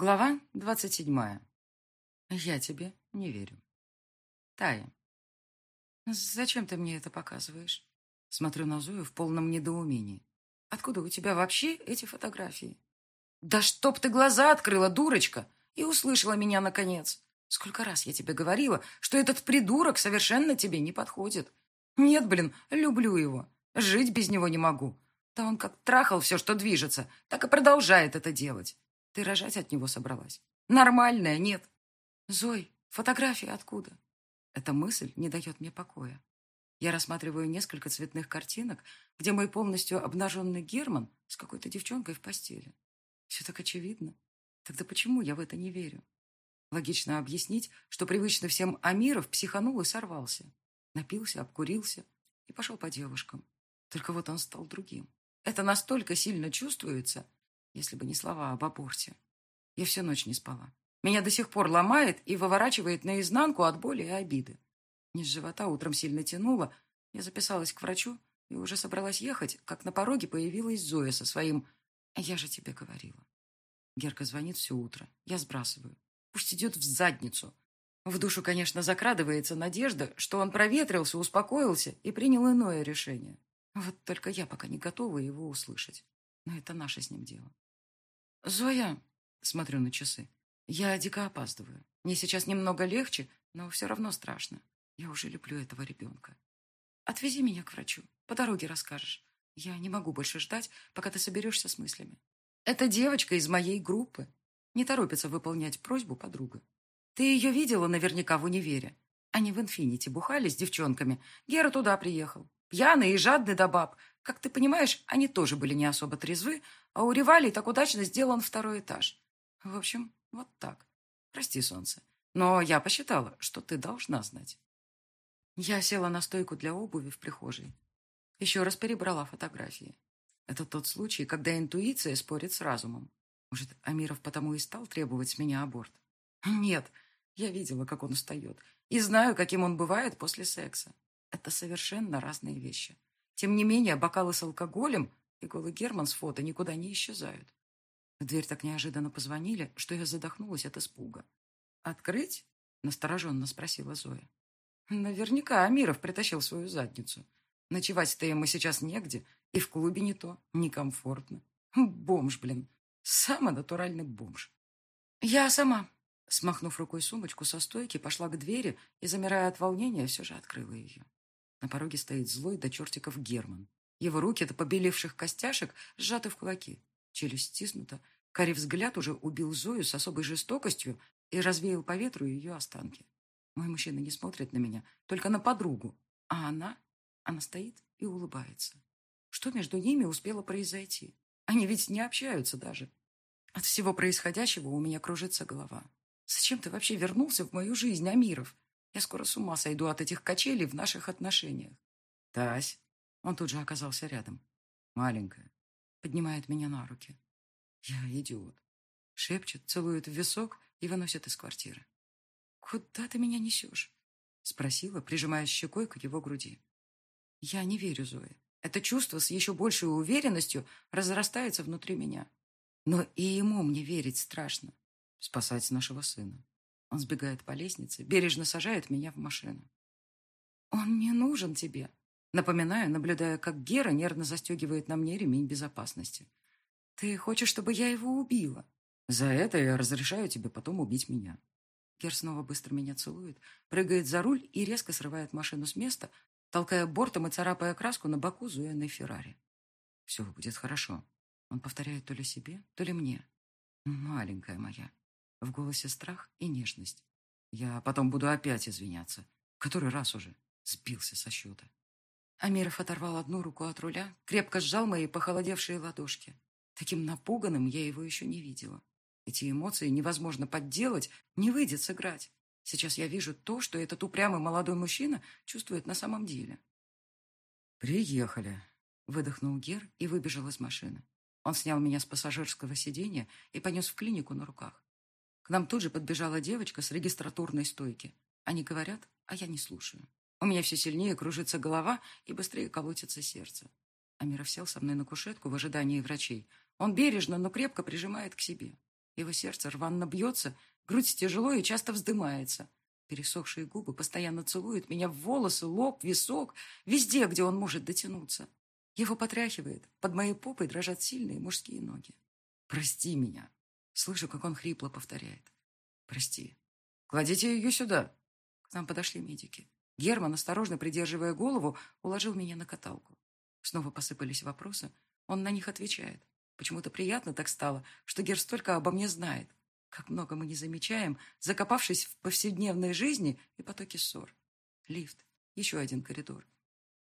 Глава двадцать седьмая. Я тебе не верю. Тая. Зачем ты мне это показываешь? Смотрю на Зою в полном недоумении. Откуда у тебя вообще эти фотографии? Да чтоб ты глаза открыла, дурочка, и услышала меня наконец. Сколько раз я тебе говорила, что этот придурок совершенно тебе не подходит. Нет, блин, люблю его. Жить без него не могу. Да он как трахал все, что движется, так и продолжает это делать. Ты рожать от него собралась? Нормальная, нет. Зой, фотографии откуда? Эта мысль не дает мне покоя. Я рассматриваю несколько цветных картинок, где мой полностью обнаженный Герман с какой-то девчонкой в постели. Все так очевидно. Тогда почему я в это не верю? Логично объяснить, что привычно всем Амиров психанул и сорвался. Напился, обкурился и пошел по девушкам. Только вот он стал другим. Это настолько сильно чувствуется, если бы не слова об аборте. Я всю ночь не спала. Меня до сих пор ломает и выворачивает наизнанку от боли и обиды. Низ живота утром сильно тянуло. Я записалась к врачу и уже собралась ехать, как на пороге появилась Зоя со своим «Я же тебе говорила». Герка звонит все утро. Я сбрасываю. Пусть идет в задницу. В душу, конечно, закрадывается надежда, что он проветрился, успокоился и принял иное решение. Вот только я пока не готова его услышать. Но это наше с ним дело. «Зоя!» — смотрю на часы. «Я дико опаздываю. Мне сейчас немного легче, но все равно страшно. Я уже люблю этого ребенка. Отвези меня к врачу. По дороге расскажешь. Я не могу больше ждать, пока ты соберешься с мыслями. Это девочка из моей группы. Не торопится выполнять просьбу подруга. Ты ее видела наверняка в универе. Они в «Инфинити» бухали с девчонками. Гера туда приехал. Пьяный и жадный до баб. Как ты понимаешь, они тоже были не особо трезвы, а у Ревали так удачно сделан второй этаж. В общем, вот так. Прости, солнце. Но я посчитала, что ты должна знать. Я села на стойку для обуви в прихожей. Еще раз перебрала фотографии. Это тот случай, когда интуиция спорит с разумом. Может, Амиров потому и стал требовать с меня аборт? Нет, я видела, как он устает, и знаю, каким он бывает после секса. Это совершенно разные вещи. Тем не менее, бокалы с алкоголем и голый Герман с фото никуда не исчезают. В дверь так неожиданно позвонили, что я задохнулась от испуга. «Открыть?» — настороженно спросила Зоя. Наверняка Амиров притащил свою задницу. Ночевать-то ему сейчас негде, и в клубе не то, некомфортно. Бомж, блин. Самый натуральный бомж. Я сама, Смахнув рукой сумочку со стойки, пошла к двери и, замирая от волнения, все же открыла ее. На пороге стоит злой до чертиков Герман. Его руки до побелевших костяшек сжаты в кулаки. Челюсть стиснута. Карий взгляд уже убил Зою с особой жестокостью и развеял по ветру ее останки. Мой мужчина не смотрит на меня, только на подругу. А она? Она стоит и улыбается. Что между ними успело произойти? Они ведь не общаются даже. От всего происходящего у меня кружится голова. Зачем ты вообще вернулся в мою жизнь, Амиров? Я скоро с ума сойду от этих качелей в наших отношениях. Тась. Он тут же оказался рядом. Маленькая. Поднимает меня на руки. Я идиот. Шепчет, целует в висок и выносит из квартиры. «Куда ты меня несешь?» Спросила, прижимая щекой к его груди. Я не верю Зое. Это чувство с еще большей уверенностью разрастается внутри меня. Но и ему мне верить страшно спасать нашего сына. Он сбегает по лестнице, бережно сажает меня в машину. «Он не нужен тебе», напоминаю, наблюдая, как Гера нервно застегивает на мне ремень безопасности. «Ты хочешь, чтобы я его убила?» «За это я разрешаю тебе потом убить меня». Гер снова быстро меня целует, прыгает за руль и резко срывает машину с места, толкая бортом и царапая краску на боку Зуэной Феррари. «Все будет хорошо». Он повторяет то ли себе, то ли мне. «Маленькая моя, в голосе страх и нежность. Я потом буду опять извиняться. Который раз уже сбился со счета. Амиров оторвал одну руку от руля, крепко сжал мои похолодевшие ладошки. Таким напуганным я его еще не видела. Эти эмоции невозможно подделать, не выйдет сыграть. Сейчас я вижу то, что этот упрямый молодой мужчина чувствует на самом деле. «Приехали», — выдохнул Гер и выбежал из машины. Он снял меня с пассажирского сиденья и понес в клинику на руках. К нам тут же подбежала девочка с регистратурной стойки. Они говорят, а я не слушаю. У меня все сильнее кружится голова и быстрее колотится сердце. Амиров сел со мной на кушетку в ожидании врачей. Он бережно, но крепко прижимает к себе. Его сердце рванно бьется, грудь тяжело и часто вздымается. Пересохшие губы постоянно целуют меня в волосы, лоб, висок, везде, где он может дотянуться. Его потряхивает, под моей попой дрожат сильные мужские ноги. «Прости меня!» Слышу, как он хрипло повторяет. «Прости. Кладите ее сюда!» К нам подошли медики. Герман, осторожно придерживая голову, уложил меня на каталку. Снова посыпались вопросы. Он на них отвечает. Почему-то приятно так стало, что Гер столько обо мне знает. Как много мы не замечаем, закопавшись в повседневной жизни и потоке ссор. Лифт. Еще один коридор.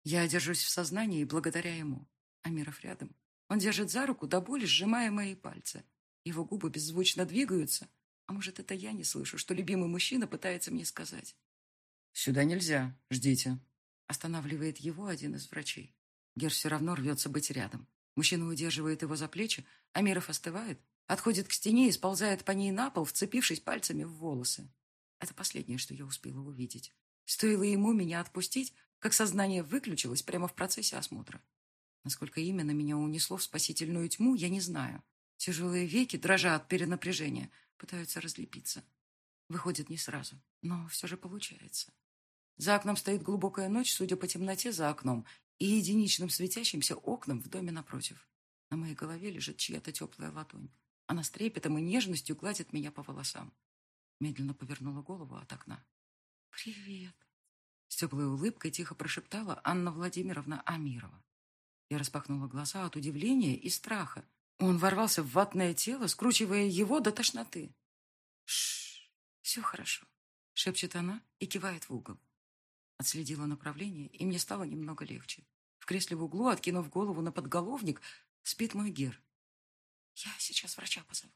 Я держусь в сознании благодаря ему. Амиров рядом. Он держит за руку, до боли сжимая мои пальцы. Его губы беззвучно двигаются. А может, это я не слышу, что любимый мужчина пытается мне сказать. «Сюда нельзя. Ждите». Останавливает его один из врачей. Гер все равно рвется быть рядом. Мужчина удерживает его за плечи, Амиров остывает, отходит к стене и сползает по ней на пол, вцепившись пальцами в волосы. Это последнее, что я успела увидеть. Стоило ему меня отпустить, как сознание выключилось прямо в процессе осмотра. Насколько именно меня унесло в спасительную тьму, я не знаю. Тяжелые веки, дрожа от перенапряжения, пытаются разлепиться. Выходит не сразу, но все же получается. За окном стоит глубокая ночь, судя по темноте за окном и единичным светящимся окнам в доме напротив. На моей голове лежит чья-то теплая ладонь. Она с трепетом и нежностью гладит меня по волосам. Медленно повернула голову от окна. «Привет!» С теплой улыбкой тихо прошептала Анна Владимировна Амирова. Я распахнула глаза от удивления и страха. Он ворвался в ватное тело, скручивая его до тошноты. Шш, все хорошо, шепчет она и кивает в угол. Отследила направление, и мне стало немного легче. В кресле в углу, откинув голову на подголовник, спит мой гер. Я сейчас врача позову.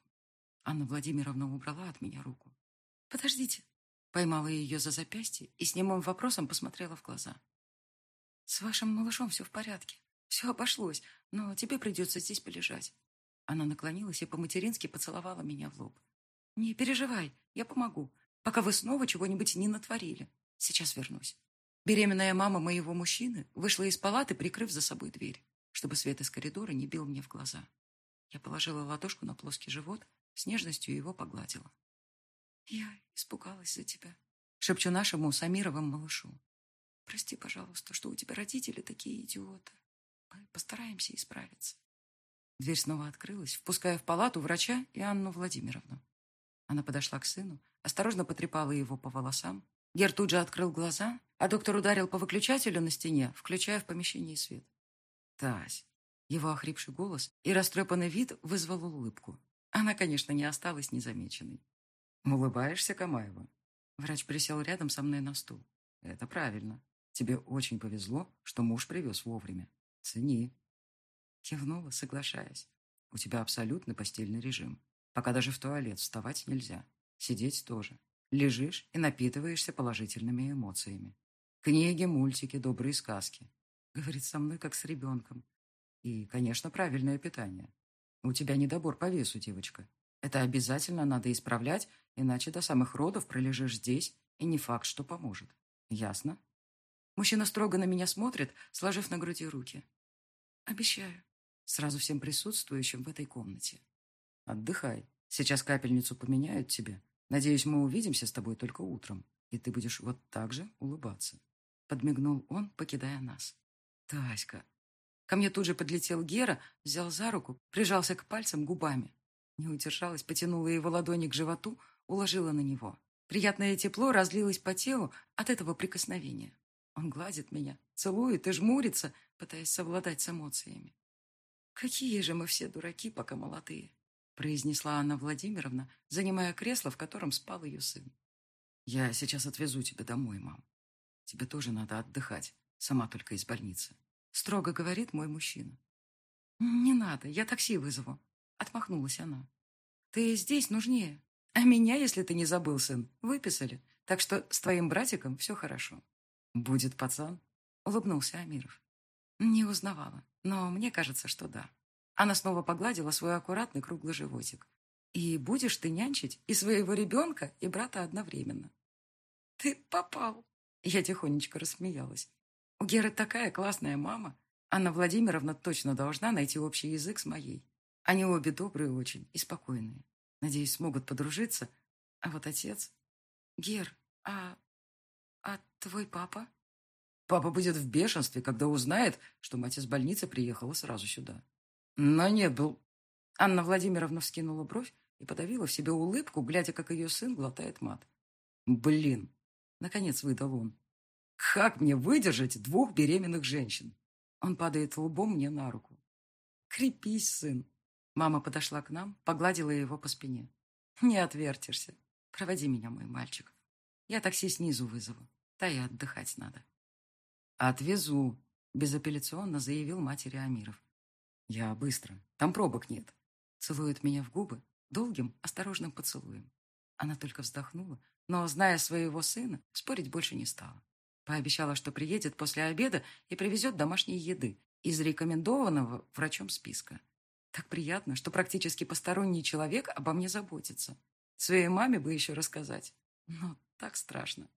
Анна Владимировна убрала от меня руку. Подождите. Поймала ее за запястье и с немым вопросом посмотрела в глаза. С вашим малышом все в порядке. Все обошлось, но тебе придется здесь полежать. Она наклонилась и по-матерински поцеловала меня в лоб. «Не переживай, я помогу, пока вы снова чего-нибудь не натворили. Сейчас вернусь». Беременная мама моего мужчины вышла из палаты, прикрыв за собой дверь, чтобы свет из коридора не бил мне в глаза. Я положила ладошку на плоский живот, с нежностью его погладила. «Я испугалась за тебя», — шепчу нашему Самировым малышу. «Прости, пожалуйста, что у тебя родители такие идиоты. Мы постараемся исправиться». Дверь снова открылась, впуская в палату врача и Анну Владимировну. Она подошла к сыну, осторожно потрепала его по волосам. Гер тут же открыл глаза, а доктор ударил по выключателю на стене, включая в помещении свет. «Тась!» Его охрипший голос и растрепанный вид вызвал улыбку. Она, конечно, не осталась незамеченной. «Улыбаешься, Камаева?» Врач присел рядом со мной на стул. «Это правильно. Тебе очень повезло, что муж привез вовремя. Цени». Кивнула, соглашаясь. У тебя абсолютный постельный режим. Пока даже в туалет вставать нельзя. Сидеть тоже. Лежишь и напитываешься положительными эмоциями. Книги, мультики, добрые сказки. Говорит со мной, как с ребенком. И, конечно, правильное питание. У тебя недобор по весу, девочка. Это обязательно надо исправлять, иначе до самых родов пролежишь здесь, и не факт, что поможет. Ясно? Мужчина строго на меня смотрит, сложив на груди руки. Обещаю. Сразу всем присутствующим в этой комнате. Отдыхай. Сейчас капельницу поменяют тебе. Надеюсь, мы увидимся с тобой только утром, и ты будешь вот так же улыбаться. Подмигнул он, покидая нас. Таська. Ко мне тут же подлетел Гера, взял за руку, прижался к пальцам губами. Не удержалась, потянула его ладони к животу, уложила на него. Приятное тепло разлилось по телу от этого прикосновения. Он гладит меня, целует и жмурится, пытаясь совладать с эмоциями. «Какие же мы все дураки, пока молодые», произнесла Анна Владимировна, занимая кресло, в котором спал ее сын. «Я сейчас отвезу тебя домой, мам. Тебе тоже надо отдыхать, сама только из больницы», строго говорит мой мужчина. «Не надо, я такси вызову», отмахнулась она. «Ты здесь нужнее. А меня, если ты не забыл, сын, выписали, так что с твоим братиком все хорошо». «Будет пацан?» улыбнулся Амиров. Не узнавала, но мне кажется, что да. Она снова погладила свой аккуратный круглый животик. И будешь ты нянчить и своего ребенка, и брата одновременно. Ты попал. Я тихонечко рассмеялась. У Геры такая классная мама. Анна Владимировна точно должна найти общий язык с моей. Они обе добрые очень и спокойные. Надеюсь, смогут подружиться. А вот отец... Гер, а... а твой папа? Папа будет в бешенстве, когда узнает, что мать из больницы приехала сразу сюда. Но нет, был... Анна Владимировна вскинула бровь и подавила в себе улыбку, глядя, как ее сын глотает мат. Блин, наконец выдал он. Как мне выдержать двух беременных женщин? Он падает лбом мне на руку. Крепись, сын. Мама подошла к нам, погладила его по спине. Не отвертишься. Проводи меня, мой мальчик. Я такси снизу вызову. Да и отдыхать надо. Отвезу, безапелляционно заявил матери Амиров. Я быстро. Там пробок нет. Целует меня в губы долгим, осторожным поцелуем. Она только вздохнула, но, зная своего сына, спорить больше не стала. Пообещала, что приедет после обеда и привезет домашней еды из рекомендованного врачом списка. Так приятно, что практически посторонний человек обо мне заботится. Своей маме бы еще рассказать. Но так страшно.